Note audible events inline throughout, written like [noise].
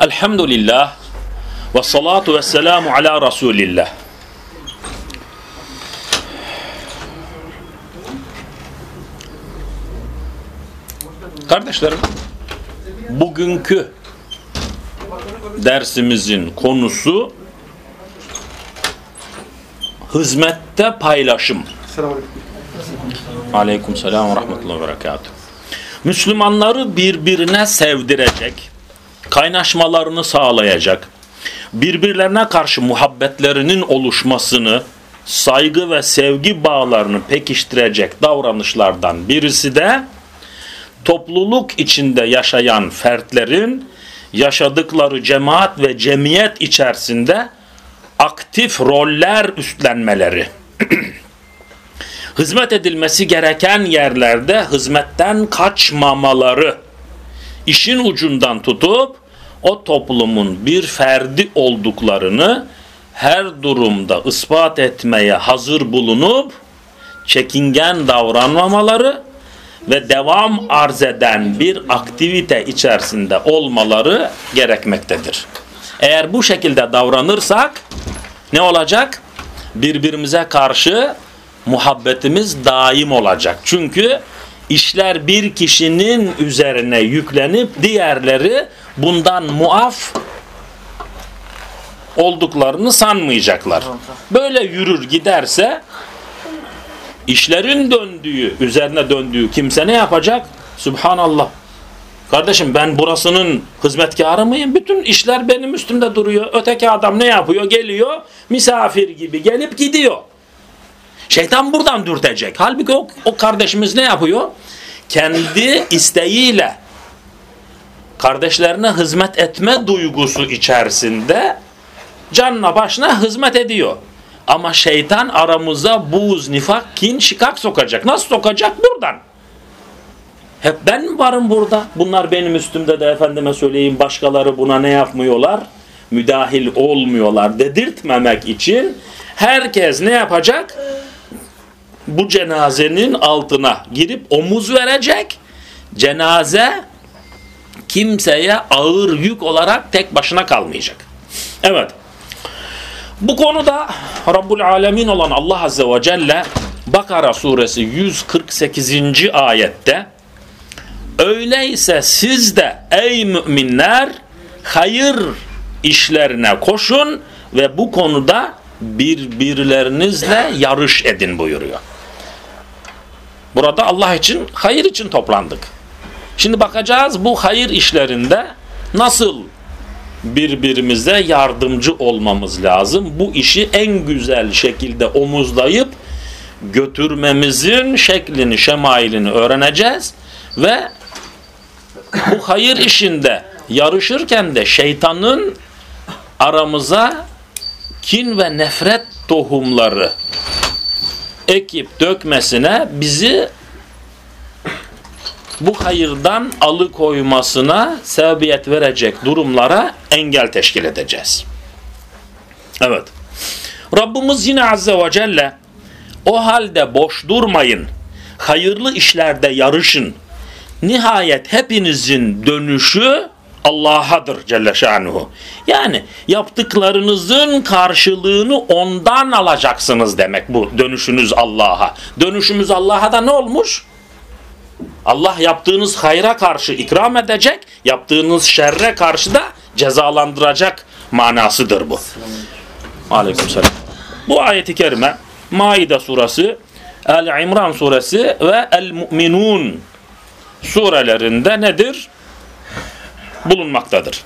Elhamdülillah ve salatu ve selamu ala Resulillah. Kardeşlerim, bugünkü dersimizin konusu hizmette paylaşım. Aleyküm selam ve rahmetullahi ve berekatuhu. Müslümanları birbirine sevdirecek, kaynaşmalarını sağlayacak, birbirlerine karşı muhabbetlerinin oluşmasını, saygı ve sevgi bağlarını pekiştirecek davranışlardan birisi de topluluk içinde yaşayan fertlerin yaşadıkları cemaat ve cemiyet içerisinde aktif roller üstlenmeleri. Hizmet edilmesi gereken yerlerde hizmetten kaçmamaları, işin ucundan tutup o toplumun bir ferdi olduklarını her durumda ispat etmeye hazır bulunup çekingen davranmamaları ve devam arz eden bir aktivite içerisinde olmaları gerekmektedir. Eğer bu şekilde davranırsak ne olacak? Birbirimize karşı muhabbetimiz daim olacak. Çünkü işler bir kişinin üzerine yüklenip diğerleri bundan muaf olduklarını sanmayacaklar. Böyle yürür giderse işlerin döndüğü, üzerine döndüğü kimse ne yapacak? Subhanallah. Kardeşim ben burasının hizmetkarı mıyım? Bütün işler benim üstümde duruyor. Öteki adam ne yapıyor? Geliyor misafir gibi gelip gidiyor. Şeytan buradan dürtecek. Halbuki o, o kardeşimiz ne yapıyor? Kendi isteğiyle kardeşlerine hizmet etme duygusu içerisinde canla başına hizmet ediyor. Ama şeytan aramıza buz, nifak, kin, şikak sokacak. Nasıl sokacak? Buradan. Hep ben varım burada? Bunlar benim üstümde de efendime söyleyeyim başkaları buna ne yapmıyorlar? Müdahil olmuyorlar dedirtmemek için herkes ne yapacak? Bu cenazenin altına girip omuz verecek. Cenaze kimseye ağır yük olarak tek başına kalmayacak. Evet. Bu konuda Rabbul Alemin olan Allah Azze ve Celle Bakara suresi 148. ayette Öyleyse siz de ey müminler hayır işlerine koşun ve bu konuda birbirlerinizle yarış edin buyuruyor. Burada Allah için, hayır için toplandık. Şimdi bakacağız bu hayır işlerinde nasıl birbirimize yardımcı olmamız lazım. Bu işi en güzel şekilde omuzlayıp götürmemizin şeklini, şemailini öğreneceğiz ve bu hayır işinde yarışırken de şeytanın aramıza kin ve nefret tohumları ekip dökmesine bizi bu hayırdan alıkoymasına sebebiyet verecek durumlara engel teşkil edeceğiz. Evet. Rabbimiz yine Azze ve Celle o halde boş durmayın, hayırlı işlerde yarışın. Nihayet hepinizin dönüşü Allah'adır Celle Şanuhu. Yani yaptıklarınızın karşılığını ondan alacaksınız demek bu dönüşünüz Allah'a. Dönüşümüz Allah'a da ne olmuş? Allah yaptığınız hayra karşı ikram edecek, yaptığınız şerre karşı da cezalandıracak manasıdır bu. Aleykümselam. Bu ayeti kerime Maide suresi, El-İmran suresi ve El-Mu'minun surelerinde nedir? Bulunmaktadır.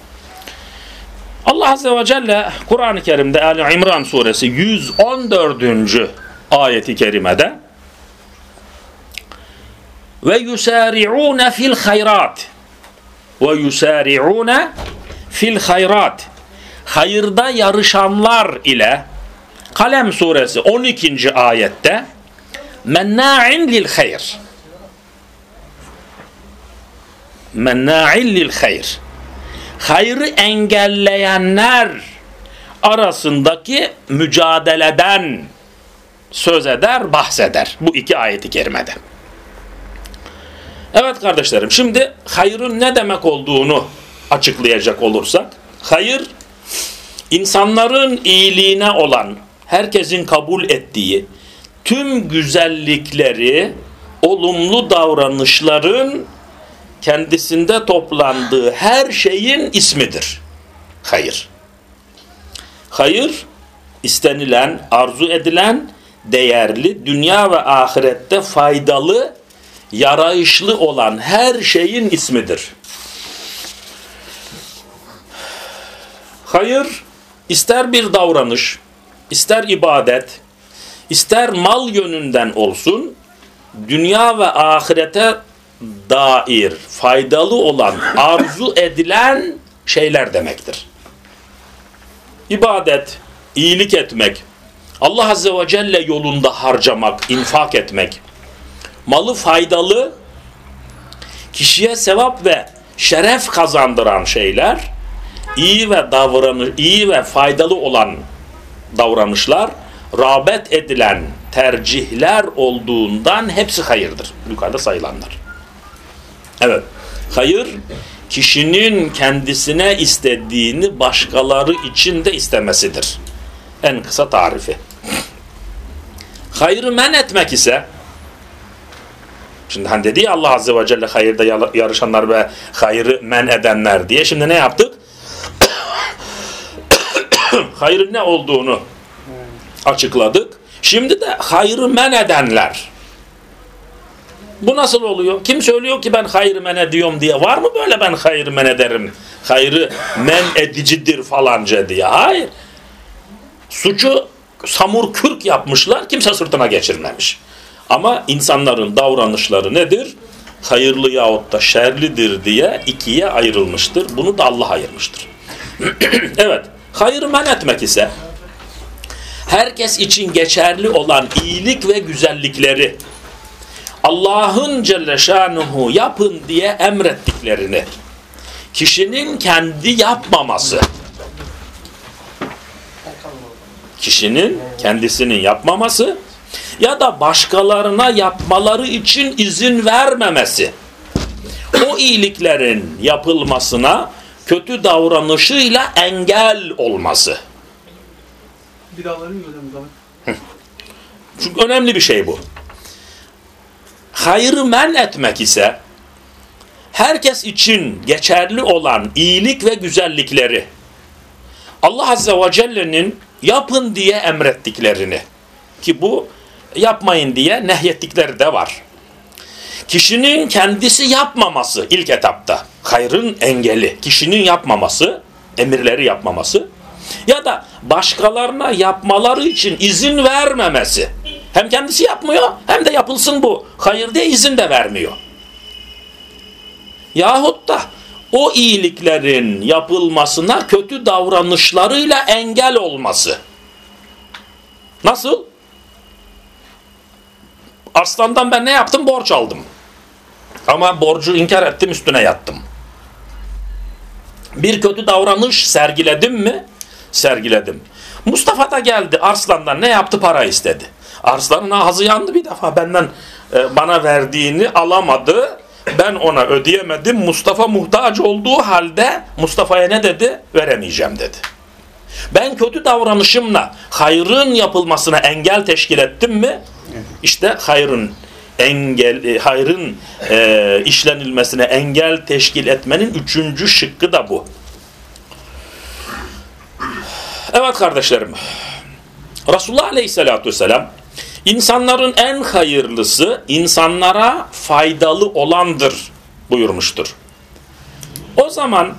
Allah Azze ve Celle Kur'an-ı Kerim'de El-İmran suresi 114. ayeti kerimede ve yusari'un fil hayrat ve yusari'un fil hayrat hayırda yarışanlar ile Kalem suresi 12. ayette menna'in lil hayr menna'in lil hayr hayrı engelleyenler arasındaki mücadeleden söz eder, bahseder. Bu iki ayeti kerimede. Evet kardeşlerim şimdi hayırın ne demek olduğunu açıklayacak olursak. Hayır insanların iyiliğine olan herkesin kabul ettiği tüm güzellikleri olumlu davranışların kendisinde toplandığı her şeyin ismidir. Hayır. Hayır istenilen, arzu edilen, değerli, dünya ve ahirette faydalı, yarayışlı olan her şeyin ismidir. Hayır, ister bir davranış, ister ibadet, ister mal yönünden olsun, dünya ve ahirete dair faydalı olan, arzu edilen şeyler demektir. İbadet, iyilik etmek, Allah Azze ve Celle yolunda harcamak, infak etmek, malı faydalı, kişiye sevap ve şeref kazandıran şeyler, iyi ve davranış, iyi ve faydalı olan davranışlar, rağbet edilen tercihler olduğundan hepsi hayırdır. Yukarıda sayılanlar. Evet. Hayır, kişinin kendisine istediğini başkaları için de istemesidir. En kısa tarifi. Hayrı men etmek ise Şimdi hani dedi ya Allah Azze ve Celle hayırda yarışanlar ve hayrı men edenler diye. Şimdi ne yaptık? [coughs] Hayrın ne olduğunu açıkladık. Şimdi de hayrı men edenler. Bu nasıl oluyor? Kim söylüyor ki ben hayrı men ediyorum diye? Var mı böyle ben hayrı men ederim? Hayrı men edicidir falanca diye. Hayır. Suçu samur kürk yapmışlar. Kimse sırtına geçirmemiş. Ama insanların davranışları nedir? Hayırlı yahut da şerlidir diye ikiye ayrılmıştır. Bunu da Allah ayırmıştır. [clears throat] evet. Hayrı men etmek ise herkes için geçerli olan iyilik ve güzellikleri Allah'ın Celle Şanuhu yapın diye emrettiklerini. Kişinin kendi yapmaması. Kişinin kendisinin yapmaması ya da başkalarına yapmaları için izin vermemesi. O iyiliklerin yapılmasına kötü davranışıyla engel olması. Çünkü önemli bir şey bu. Hayrı men etmek ise herkes için geçerli olan iyilik ve güzellikleri Allah Azze ve Celle'nin yapın diye emrettiklerini ki bu yapmayın diye nehyettikleri de var. Kişinin kendisi yapmaması ilk etapta hayrın engeli. Kişinin yapmaması, emirleri yapmaması ya da başkalarına yapmaları için izin vermemesi. Hem kendisi yapmıyor hem de yapılsın bu. Hayır diye izin de vermiyor. Yahut da o iyiliklerin yapılmasına kötü davranışlarıyla engel olması. Nasıl? Arslandan ben ne yaptım? Borç aldım. Ama borcu inkar ettim üstüne yattım. Bir kötü davranış sergiledim mi? Sergiledim. Mustafa da geldi Arslan'dan ne yaptı? Para istedi. Arslan'ın ağzı yandı bir defa benden e, bana verdiğini alamadı. Ben ona ödeyemedim. Mustafa muhtaç olduğu halde Mustafa'ya ne dedi? Veremeyeceğim dedi. Ben kötü davranışımla hayrın yapılmasına engel teşkil ettim mi? İşte hayrın engel e, hayrın e, işlenilmesine engel teşkil etmenin üçüncü şıkkı da bu. Evet kardeşlerim. Resulullah Aleyhisselatü Vesselam insanların en hayırlısı insanlara faydalı olandır buyurmuştur. O zaman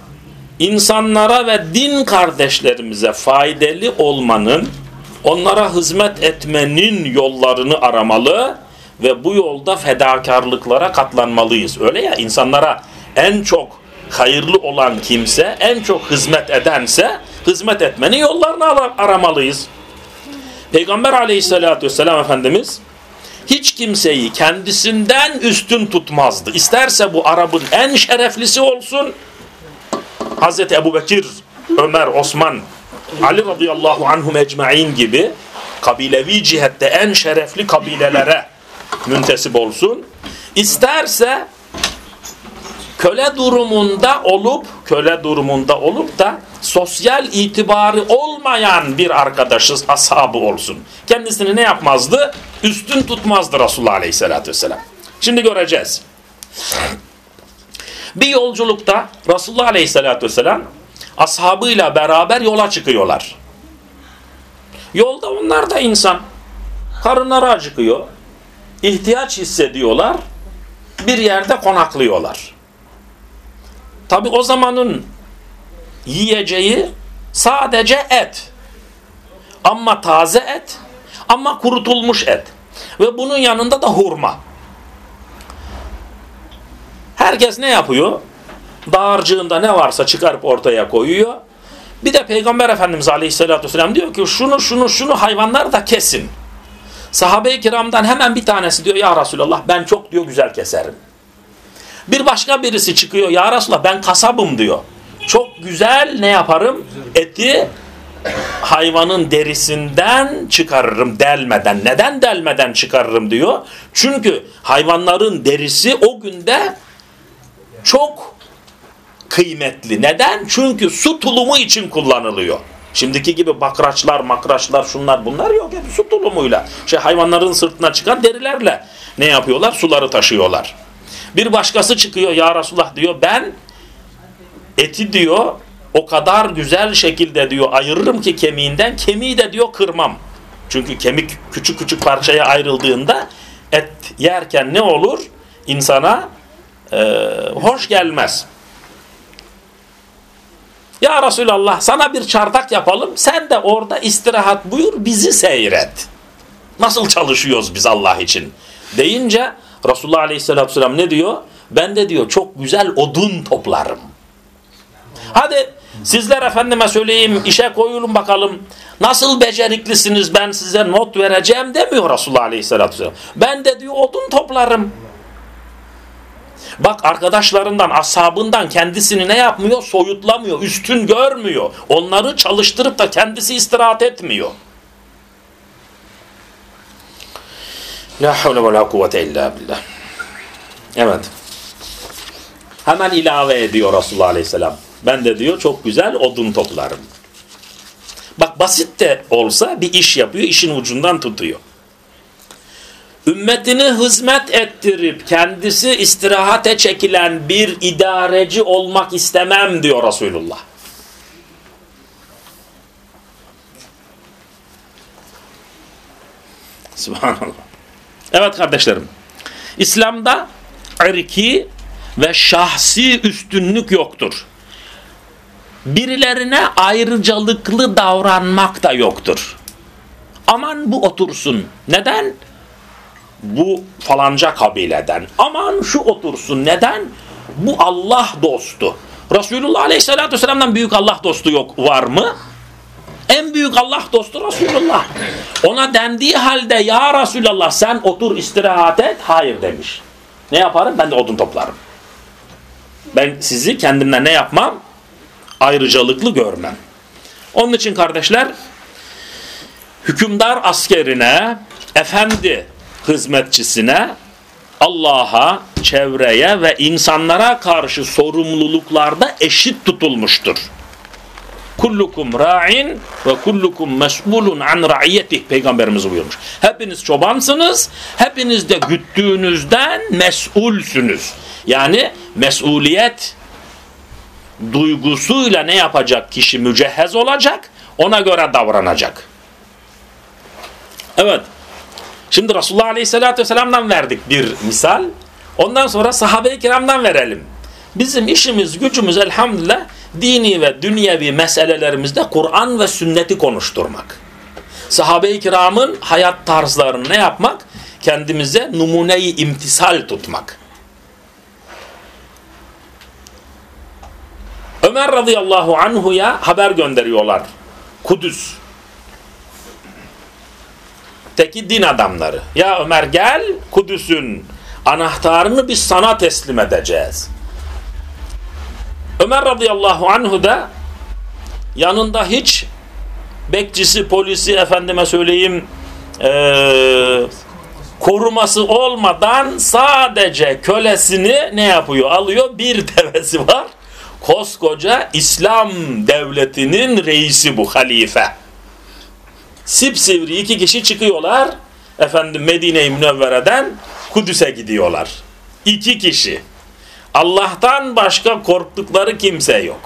insanlara ve din kardeşlerimize faydalı olmanın, onlara hizmet etmenin yollarını aramalı ve bu yolda fedakarlıklara katlanmalıyız. Öyle ya insanlara en çok hayırlı olan kimse, en çok hizmet edense hizmet etmenin yollarını aramalıyız. Peygamber aleyhissalatü vesselam Efendimiz hiç kimseyi kendisinden üstün tutmazdı. İsterse bu Arap'ın en şereflisi olsun, Hazreti Ebu Bekir, Ömer, Osman, Ali radıyallahu anhum ecmain gibi kabilevi cihette en şerefli kabilelere müntesip olsun. İsterse köle durumunda olup köle durumunda olup da sosyal itibarı olmayan bir arkadaşız ashabı olsun. Kendisini ne yapmazdı? Üstün tutmazdı Resulullah Aleyhisselatü Vesselam. Şimdi göreceğiz. Bir yolculukta Resulullah Aleyhisselatü Vesselam ashabıyla beraber yola çıkıyorlar. Yolda onlar da insan. Karınları acıkıyor. ihtiyaç hissediyorlar. Bir yerde konaklıyorlar. Tabi o zamanın yiyeceği sadece et. Ama taze et, ama kurutulmuş et. Ve bunun yanında da hurma. Herkes ne yapıyor? Dağarcığında ne varsa çıkarıp ortaya koyuyor. Bir de Peygamber Efendimiz Aleyhisselatü Vesselam diyor ki şunu şunu şunu hayvanlar da kesin. Sahabe-i kiramdan hemen bir tanesi diyor ya Resulallah ben çok diyor güzel keserim. Bir başka birisi çıkıyor ya Resulallah ben kasabım diyor. Çok güzel ne yaparım? Eti hayvanın derisinden çıkarırım delmeden. Neden delmeden çıkarırım diyor. Çünkü hayvanların derisi o günde çok kıymetli. Neden? Çünkü su tulumu için kullanılıyor. Şimdiki gibi bakraçlar, makraçlar, şunlar bunlar yok. Hep su tulumuyla. Şey hayvanların sırtına çıkan derilerle ne yapıyorlar? Suları taşıyorlar. Bir başkası çıkıyor ya Resulullah diyor ben eti diyor o kadar güzel şekilde diyor ayırırım ki kemiğinden kemiği de diyor kırmam. Çünkü kemik küçük küçük parçaya ayrıldığında et yerken ne olur? İnsana e, hoş gelmez. Ya Resulallah sana bir çardak yapalım sen de orada istirahat buyur bizi seyret. Nasıl çalışıyoruz biz Allah için? Deyince Resulullah Aleyhisselatü Vesselam ne diyor? Ben de diyor çok güzel odun toplarım. Hadi sizler efendime söyleyeyim işe koyulun bakalım. Nasıl beceriklisiniz ben size not vereceğim demiyor Resulullah Aleyhisselatü Vesselam. Ben de diyor odun toplarım. Bak arkadaşlarından, ashabından kendisini ne yapmıyor? Soyutlamıyor, üstün görmüyor. Onları çalıştırıp da kendisi istirahat etmiyor. La havle ve la kuvvete illa billah. Evet. Hemen ilave ediyor Resulullah Aleyhisselam. Ben de diyor çok güzel odun toplarım. Bak basit de olsa bir iş yapıyor, işin ucundan tutuyor. Ümmetini hizmet ettirip kendisi istirahate çekilen bir idareci olmak istemem diyor Resulullah. Subhanallah. Evet kardeşlerim. İslam'da erki ve şahsi üstünlük yoktur. Birilerine ayrıcalıklı davranmak da yoktur. Aman bu otursun. Neden? Bu falanca kabileden. Aman şu otursun. Neden? Bu Allah dostu. Resulullah Aleyhisselatü Vesselam'dan büyük Allah dostu yok var mı? En büyük Allah dostu Resulullah. Ona dendiği halde ya Resulallah sen otur istirahat et. Hayır demiş. Ne yaparım? Ben de odun toplarım. Ben sizi kendimden ne yapmam? Ayrıcalıklı görmem. Onun için kardeşler hükümdar askerine, efendi hizmetçisine, Allah'a, çevreye ve insanlara karşı sorumluluklarda eşit tutulmuştur. Kullukum ra'in ve kullukum mes'ulun an ra'iyetih peygamberimiz buyurmuş. Hepiniz çobansınız, hepiniz de güttüğünüzden mesulsünüz. Yani mesuliyet duygusuyla ne yapacak kişi mücehhez olacak, ona göre davranacak. Evet. Şimdi Resulullah Aleyhisselatü Vesselam'dan verdik bir misal. Ondan sonra sahabe-i kiramdan verelim. Bizim işimiz, gücümüz elhamdülillah dini ve dünyevi meselelerimizde Kur'an ve sünneti konuşturmak. Sahabe-i kiramın hayat tarzlarını ne yapmak? Kendimize numuneyi imtisal tutmak. Ömer radıyallahu anhu'ya haber gönderiyorlar. Kudüs. Teki din adamları. Ya Ömer gel Kudüs'ün anahtarını biz sana teslim edeceğiz. Ömer radıyallahu anhu da yanında hiç bekçisi, polisi, efendime söyleyeyim ee, koruması olmadan sadece kölesini ne yapıyor? Alıyor bir [laughs] devesi var. Koskoca İslam devletinin reisi bu halife. Sipsivri iki kişi çıkıyorlar. Efendim Medine-i Münevvere'den Kudüs'e gidiyorlar. İki kişi. Allah'tan başka korktukları kimse yok.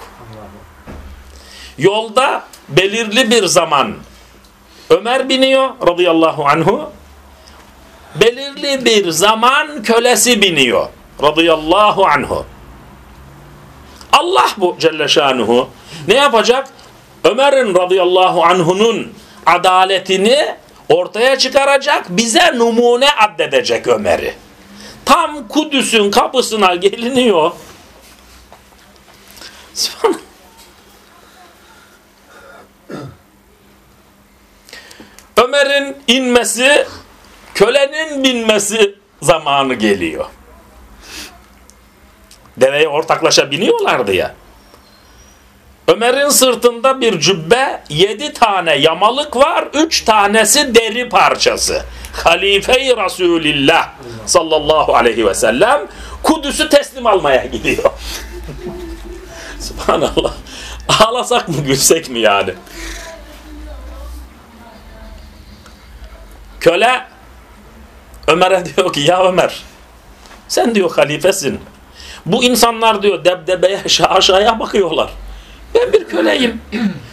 Yolda belirli bir zaman Ömer biniyor radıyallahu anhu. Belirli bir zaman kölesi biniyor radıyallahu anhu. Allah bu Celle Şanuhu ne yapacak? Ömer'in radıyallahu anhunun adaletini ortaya çıkaracak, bize numune addedecek Ömer'i. Tam Kudüs'ün kapısına geliniyor. Ömer'in inmesi, kölenin binmesi zamanı geliyor. Deveye ortaklaşa biniyorlardı ya. Ömer'in sırtında bir cübbe, yedi tane yamalık var, üç tanesi deri parçası. Halife-i Resulillah sallallahu aleyhi ve sellem Kudüs'ü teslim almaya gidiyor. [laughs] Subhanallah. Ağlasak mı gülsek mi yani? Köle Ömer'e diyor ki ya Ömer sen diyor halifesin. Bu insanlar diyor debdebeye aşağıya bakıyorlar. Ben bir köleyim.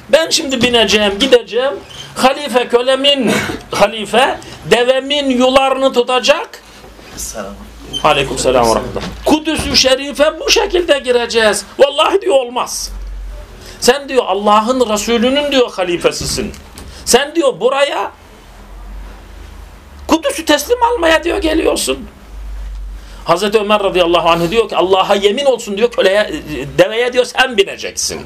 Ben şimdi bineceğim, gideceğim. Halife kölemin, halife devemin yularını tutacak. Aleyküm selam ve. Kudüs-ü Şerife bu şekilde gireceğiz. Vallahi diyor olmaz. Sen diyor Allah'ın Resulünün diyor halifesisin. Sen diyor buraya Kudüs'ü teslim almaya diyor geliyorsun. Hazreti Ömer radıyallahu anh diyor ki Allah'a yemin olsun diyor köleye, deveye diyor sen bineceksin.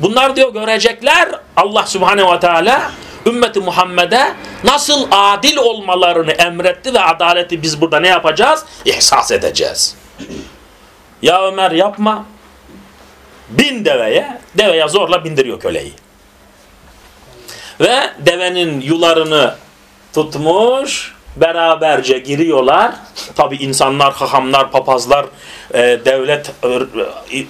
Bunlar diyor görecekler Allah subhanehu ve teala ümmeti Muhammed'e nasıl adil olmalarını emretti ve adaleti biz burada ne yapacağız? İhsas edeceğiz. Ya Ömer yapma. Bin deveye, deveye zorla bindiriyor köleyi. Ve devenin yularını tutmuş, beraberce giriyorlar. Tabi insanlar, hahamlar, papazlar, e, devlet e,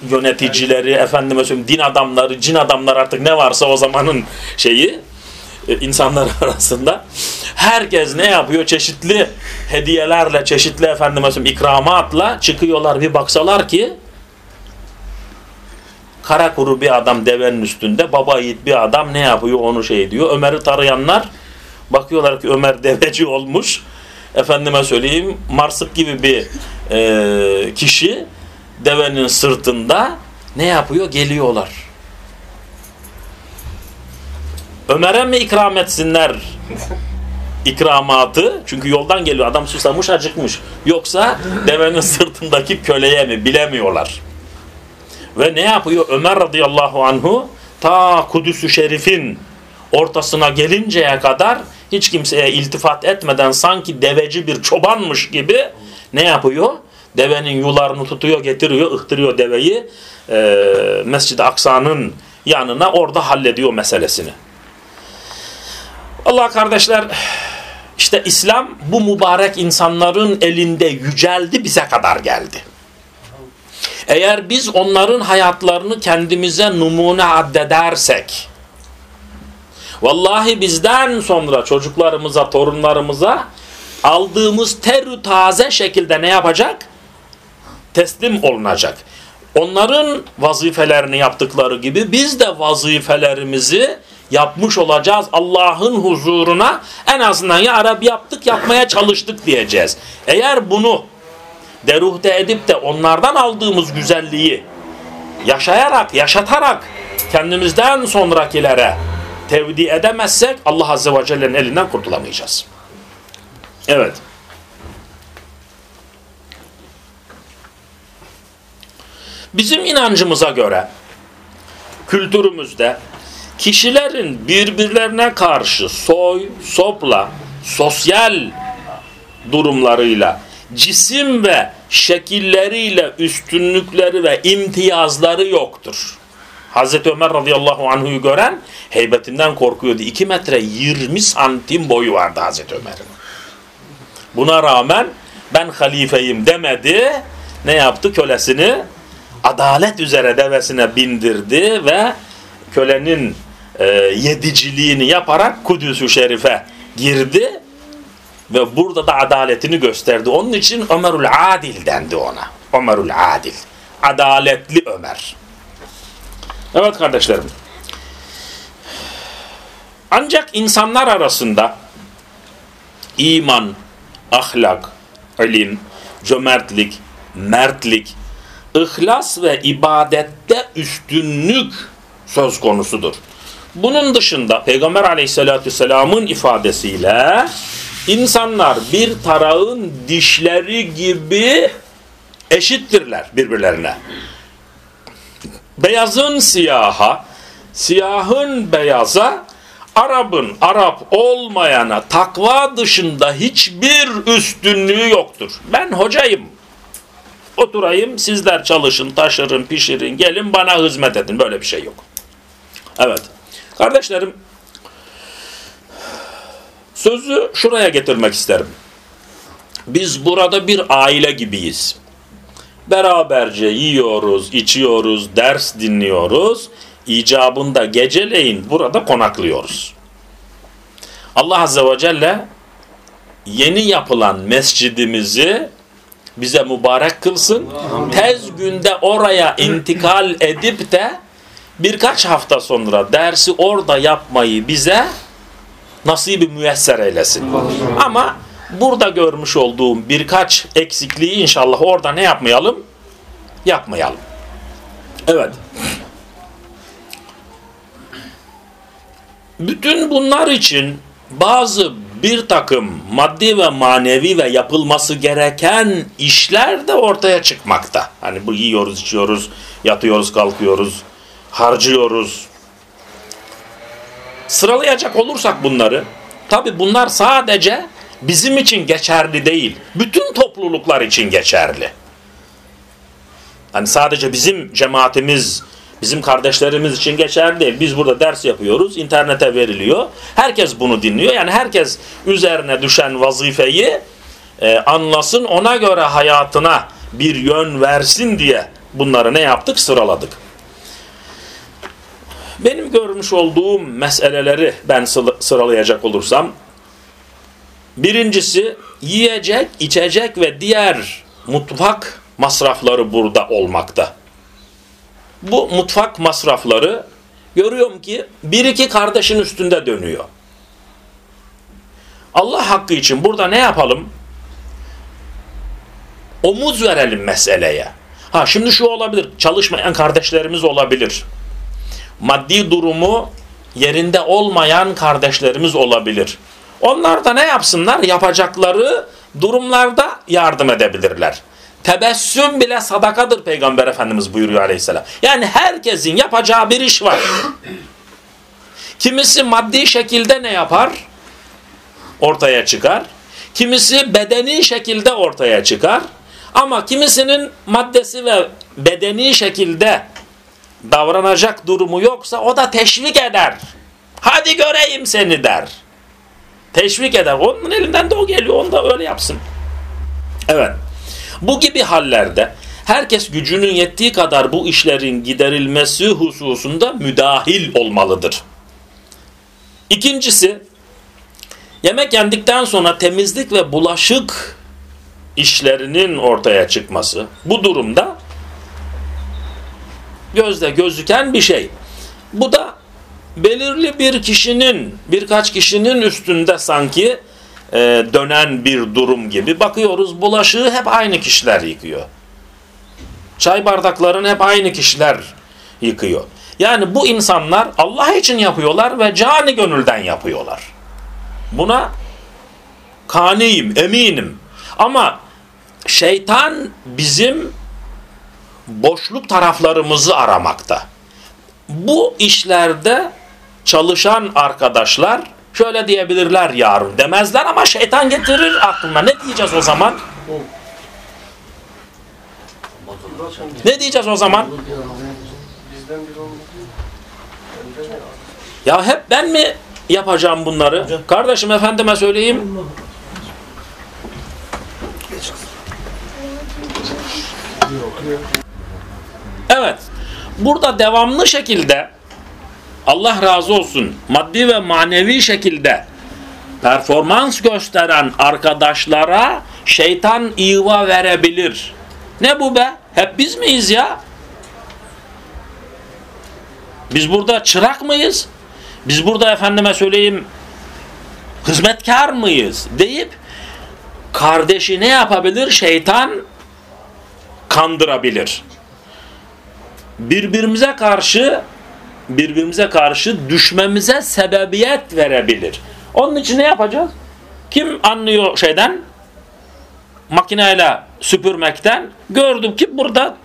yöneticileri, efendime söyleyeyim, din adamları, cin adamlar artık ne varsa o zamanın şeyi e, insanlar [laughs] arasında. Herkes ne yapıyor? Çeşitli hediyelerle, çeşitli efendime söyleyeyim, ikramatla çıkıyorlar bir baksalar ki kara kuru bir adam devenin üstünde, baba yiğit bir adam ne yapıyor onu şey diyor. Ömer'i tarayanlar Bakıyorlar ki Ömer deveci olmuş. Efendime söyleyeyim Marsık gibi bir e, kişi devenin sırtında ne yapıyor? Geliyorlar. Ömer'e mi ikram etsinler [laughs] ikramatı? Çünkü yoldan geliyor. Adam susamış acıkmış. Yoksa devenin sırtındaki köleye mi? Bilemiyorlar. Ve ne yapıyor? Ömer radıyallahu anhu ta Kudüs-ü Şerif'in ortasına gelinceye kadar hiç kimseye iltifat etmeden sanki deveci bir çobanmış gibi ne yapıyor? Devenin yularını tutuyor, getiriyor, ıhtırıyor deveyi e, Mescid-i Aksa'nın yanına orada hallediyor meselesini. Allah kardeşler işte İslam bu mübarek insanların elinde yüceldi bize kadar geldi. Eğer biz onların hayatlarını kendimize numune addedersek Vallahi bizden sonra çocuklarımıza, torunlarımıza aldığımız terü taze şekilde ne yapacak? Teslim olunacak. Onların vazifelerini yaptıkları gibi biz de vazifelerimizi yapmış olacağız. Allah'ın huzuruna en azından ya Rabbi yaptık yapmaya çalıştık diyeceğiz. Eğer bunu deruhte edip de onlardan aldığımız güzelliği yaşayarak, yaşatarak kendimizden sonrakilere tevdi edemezsek Allah Azze ve Celle'nin elinden kurtulamayacağız. Evet. Bizim inancımıza göre kültürümüzde kişilerin birbirlerine karşı soy, sopla, sosyal durumlarıyla, cisim ve şekilleriyle üstünlükleri ve imtiyazları yoktur. Hazreti Ömer radıyallahu anhu'yu gören heybetinden korkuyordu. 2 metre 20 santim boyu vardı Hazreti Ömer'in. Buna rağmen ben halifeyim demedi. Ne yaptı? Kölesini adalet üzere devesine bindirdi ve kölenin e, yediciliğini yaparak Kudüs-ü Şerif'e girdi ve burada da adaletini gösterdi. Onun için Ömerül Adil dendi ona. Ömerül Adil. Adaletli Ömer. Evet kardeşlerim. Ancak insanlar arasında iman, ahlak, ilim, cömertlik, mertlik, ihlas ve ibadette üstünlük söz konusudur. Bunun dışında Peygamber aleyhissalatü vesselamın ifadesiyle insanlar bir tarağın dişleri gibi eşittirler birbirlerine. Beyazın siyaha, siyahın beyaza, Arap'ın Arap olmayana takva dışında hiçbir üstünlüğü yoktur. Ben hocayım. Oturayım, sizler çalışın, taşırın, pişirin, gelin bana hizmet edin. Böyle bir şey yok. Evet. Kardeşlerim, sözü şuraya getirmek isterim. Biz burada bir aile gibiyiz. Beraberce yiyoruz, içiyoruz, ders dinliyoruz. İcabında geceleyin burada konaklıyoruz. Allah Azze ve Celle yeni yapılan mescidimizi bize mübarek kılsın. Tez günde oraya intikal edip de birkaç hafta sonra dersi orada yapmayı bize nasibi müyesser eylesin. Ama burada görmüş olduğum birkaç eksikliği inşallah orada ne yapmayalım? Yapmayalım. Evet. Bütün bunlar için bazı bir takım maddi ve manevi ve yapılması gereken işler de ortaya çıkmakta. Hani bu yiyoruz, içiyoruz, yatıyoruz, kalkıyoruz, harcıyoruz. Sıralayacak olursak bunları, tabi bunlar sadece bizim için geçerli değil, bütün topluluklar için geçerli. Hani sadece bizim cemaatimiz, bizim kardeşlerimiz için geçerli değil. Biz burada ders yapıyoruz, internete veriliyor. Herkes bunu dinliyor. Yani herkes üzerine düşen vazifeyi e, anlasın, ona göre hayatına bir yön versin diye bunları ne yaptık? Sıraladık. Benim görmüş olduğum meseleleri ben sıralayacak olursam, birincisi yiyecek, içecek ve diğer mutfak masrafları burada olmakta. Bu mutfak masrafları görüyorum ki bir iki kardeşin üstünde dönüyor. Allah hakkı için burada ne yapalım? Omuz verelim meseleye. Ha şimdi şu olabilir. Çalışmayan kardeşlerimiz olabilir. Maddi durumu yerinde olmayan kardeşlerimiz olabilir. Onlar da ne yapsınlar? Yapacakları durumlarda yardım edebilirler. Tebessüm bile sadakadır Peygamber Efendimiz buyuruyor aleyhisselam. Yani herkesin yapacağı bir iş var. Kimisi maddi şekilde ne yapar? Ortaya çıkar. Kimisi bedeni şekilde ortaya çıkar. Ama kimisinin maddesi ve bedeni şekilde davranacak durumu yoksa o da teşvik eder. Hadi göreyim seni der. Teşvik eder. Onun elinden de o geliyor. Onu da öyle yapsın. Evet. Bu gibi hallerde herkes gücünün yettiği kadar bu işlerin giderilmesi hususunda müdahil olmalıdır. İkincisi, yemek yendikten sonra temizlik ve bulaşık işlerinin ortaya çıkması. Bu durumda gözle gözüken bir şey. Bu da belirli bir kişinin, birkaç kişinin üstünde sanki e, dönen bir durum gibi. Bakıyoruz bulaşığı hep aynı kişiler yıkıyor. Çay bardaklarını hep aynı kişiler yıkıyor. Yani bu insanlar Allah için yapıyorlar ve cani gönülden yapıyorlar. Buna kaniyim, eminim. Ama şeytan bizim boşluk taraflarımızı aramakta. Bu işlerde çalışan arkadaşlar şöyle diyebilirler yarın demezler ama şeytan getirir aklına. Ne diyeceğiz o zaman? Ne diyeceğiz o zaman? Ya hep ben mi yapacağım bunları? Kardeşim efendime söyleyeyim. Evet. Burada devamlı şekilde Allah razı olsun maddi ve manevi şekilde performans gösteren arkadaşlara şeytan iva verebilir. Ne bu be? Hep biz miyiz ya? Biz burada çırak mıyız? Biz burada efendime söyleyeyim hizmetkar mıyız? deyip kardeşi ne yapabilir? Şeytan kandırabilir. Birbirimize karşı birbirimize karşı düşmemize sebebiyet verebilir. Onun için ne yapacağız? Kim anlıyor şeyden? Makineyle süpürmekten gördüm ki burada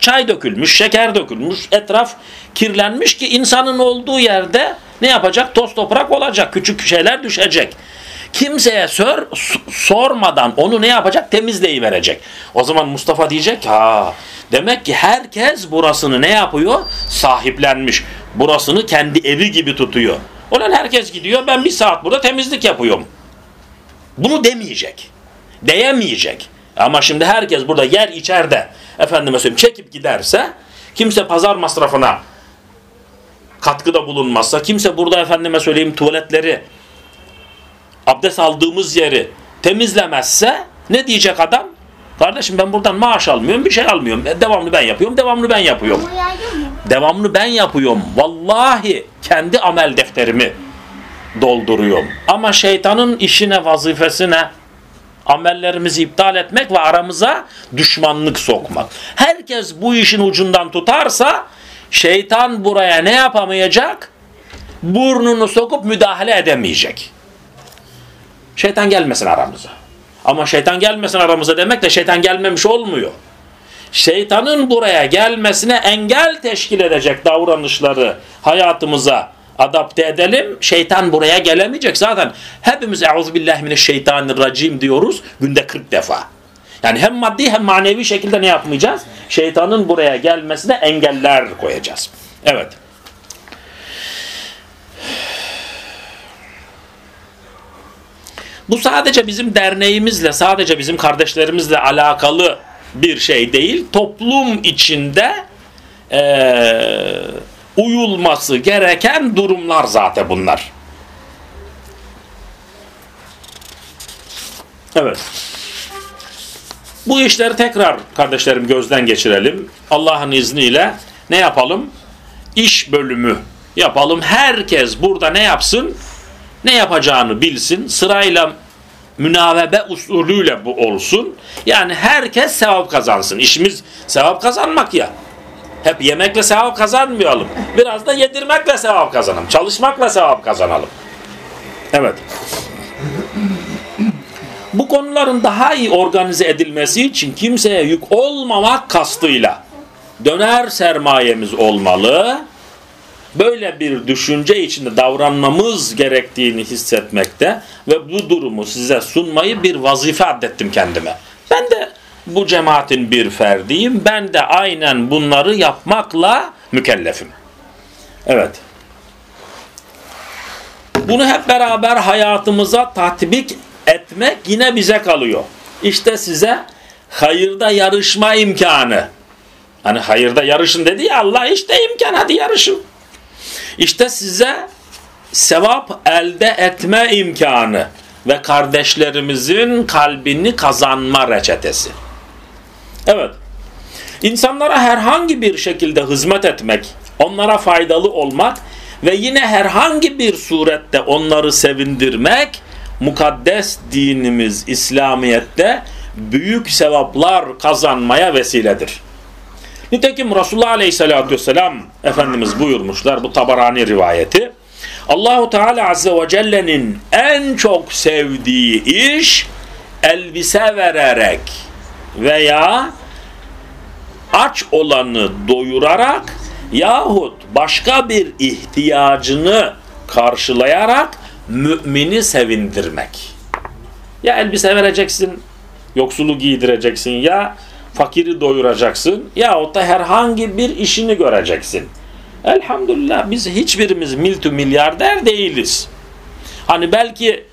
çay dökülmüş, şeker dökülmüş, etraf kirlenmiş ki insanın olduğu yerde ne yapacak? Toz toprak olacak, küçük şeyler düşecek. Kimseye sor, sormadan onu ne yapacak? Temizleyi verecek. O zaman Mustafa diyecek ha demek ki herkes burasını ne yapıyor? Sahiplenmiş. Burasını kendi evi gibi tutuyor. Olan herkes gidiyor ben bir saat burada temizlik yapıyorum. Bunu demeyecek. Diyemeyecek. Ama şimdi herkes burada yer içeride efendime söyleyeyim çekip giderse kimse pazar masrafına katkıda bulunmazsa kimse burada efendime söyleyeyim tuvaletleri abdest aldığımız yeri temizlemezse ne diyecek adam? Kardeşim ben buradan maaş almıyorum bir şey almıyorum. E, devamlı ben yapıyorum devamlı ben yapıyorum. Devamlı ben yapıyorum. Vallahi kendi amel defterimi dolduruyorum. Ama şeytanın işine vazifesine amellerimizi iptal etmek ve aramıza düşmanlık sokmak. Herkes bu işin ucundan tutarsa şeytan buraya ne yapamayacak? Burnunu sokup müdahale edemeyecek. Şeytan gelmesin aramıza. Ama şeytan gelmesin aramıza demek de şeytan gelmemiş olmuyor. Şeytanın buraya gelmesine engel teşkil edecek davranışları hayatımıza adapte edelim. Şeytan buraya gelemeyecek. Zaten hepimiz euzubillahimineşşeytanirracim diyoruz günde 40 defa. Yani hem maddi hem manevi şekilde ne yapmayacağız? Şeytanın buraya gelmesine engeller koyacağız. Evet. Bu sadece bizim derneğimizle, sadece bizim kardeşlerimizle alakalı bir şey değil. Toplum içinde ee, uyulması gereken durumlar zaten bunlar. Evet. Bu işleri tekrar kardeşlerim gözden geçirelim. Allah'ın izniyle ne yapalım? İş bölümü yapalım. Herkes burada ne yapsın? Ne yapacağını bilsin. Sırayla münavebe usulüyle bu olsun. Yani herkes sevap kazansın. İşimiz sevap kazanmak ya. Hep yemekle sevap kazanmayalım. Biraz da yedirmekle sevap kazanalım. Çalışmakla sevap kazanalım. Evet. Bu konuların daha iyi organize edilmesi için kimseye yük olmamak kastıyla döner sermayemiz olmalı. Böyle bir düşünce içinde davranmamız gerektiğini hissetmekte ve bu durumu size sunmayı bir vazife addettim kendime. Ben de bu cemaatin bir ferdiyim. Ben de aynen bunları yapmakla mükellefim. Evet. Bunu hep beraber hayatımıza tatbik etmek yine bize kalıyor. İşte size hayırda yarışma imkanı. Hani hayırda yarışın dedi ya Allah işte imkan hadi yarışın. İşte size sevap elde etme imkanı ve kardeşlerimizin kalbini kazanma reçetesi. Evet. İnsanlara herhangi bir şekilde hizmet etmek, onlara faydalı olmak ve yine herhangi bir surette onları sevindirmek mukaddes dinimiz İslamiyet'te büyük sevaplar kazanmaya vesiledir. Nitekim Resulullah Aleyhisselatü Vesselam Efendimiz buyurmuşlar bu tabarani rivayeti. Allahu Teala Azze ve Celle'nin en çok sevdiği iş elbise vererek veya aç olanı doyurarak yahut başka bir ihtiyacını karşılayarak mümini sevindirmek. Ya elbise vereceksin, yoksulu giydireceksin ya fakiri doyuracaksın yahut da herhangi bir işini göreceksin. Elhamdülillah biz hiçbirimiz miltü milyarder değiliz. Hani belki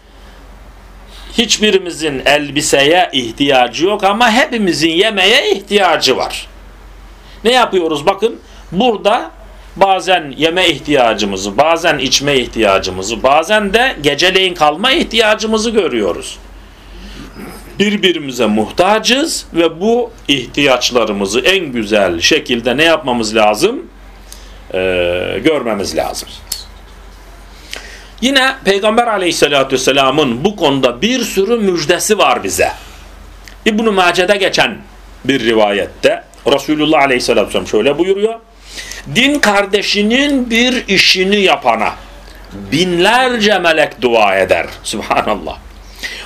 Hiçbirimizin elbiseye ihtiyacı yok ama hepimizin yemeğe ihtiyacı var. Ne yapıyoruz? Bakın burada bazen yeme ihtiyacımızı, bazen içme ihtiyacımızı, bazen de geceleyin kalma ihtiyacımızı görüyoruz. Birbirimize muhtacız ve bu ihtiyaçlarımızı en güzel şekilde ne yapmamız lazım? Ee, görmemiz lazım. Yine Peygamber aleyhissalatü vesselamın bu konuda bir sürü müjdesi var bize. İbn-i Mace'de geçen bir rivayette Resulullah aleyhissalatü vesselam şöyle buyuruyor. Din kardeşinin bir işini yapana binlerce melek dua eder. Subhanallah.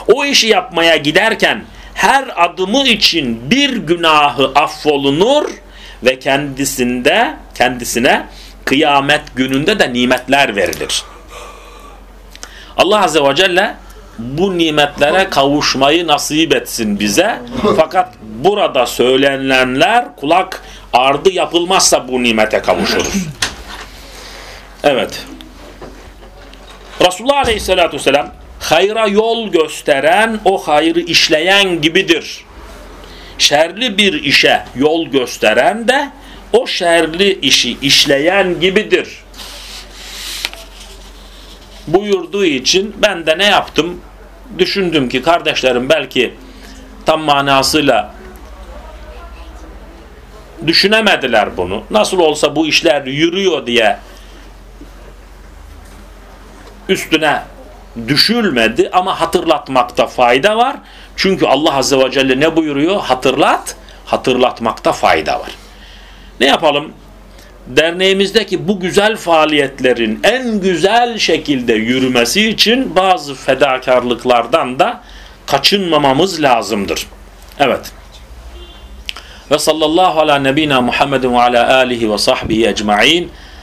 O işi yapmaya giderken her adımı için bir günahı affolunur ve kendisinde kendisine kıyamet gününde de nimetler verilir. Allah Azze ve Celle bu nimetlere kavuşmayı nasip etsin bize. Fakat burada söylenenler kulak ardı yapılmazsa bu nimete kavuşuruz. Evet. Resulullah Aleyhisselatü Vesselam hayra yol gösteren o hayrı işleyen gibidir. Şerli bir işe yol gösteren de o şerli işi işleyen gibidir. Buyurduğu için ben de ne yaptım? Düşündüm ki kardeşlerim belki tam manasıyla düşünemediler bunu. Nasıl olsa bu işler yürüyor diye üstüne düşülmedi ama hatırlatmakta fayda var. Çünkü Allah Azze ve Celle ne buyuruyor? Hatırlat, hatırlatmakta fayda var. Ne yapalım? Derneğimizdeki bu güzel faaliyetlerin en güzel şekilde yürümesi için bazı fedakarlıklardan da kaçınmamamız lazımdır. Evet. Ve sallallahu ala nebina Muhammedin ve ala alihi ve sahbihi ecma'in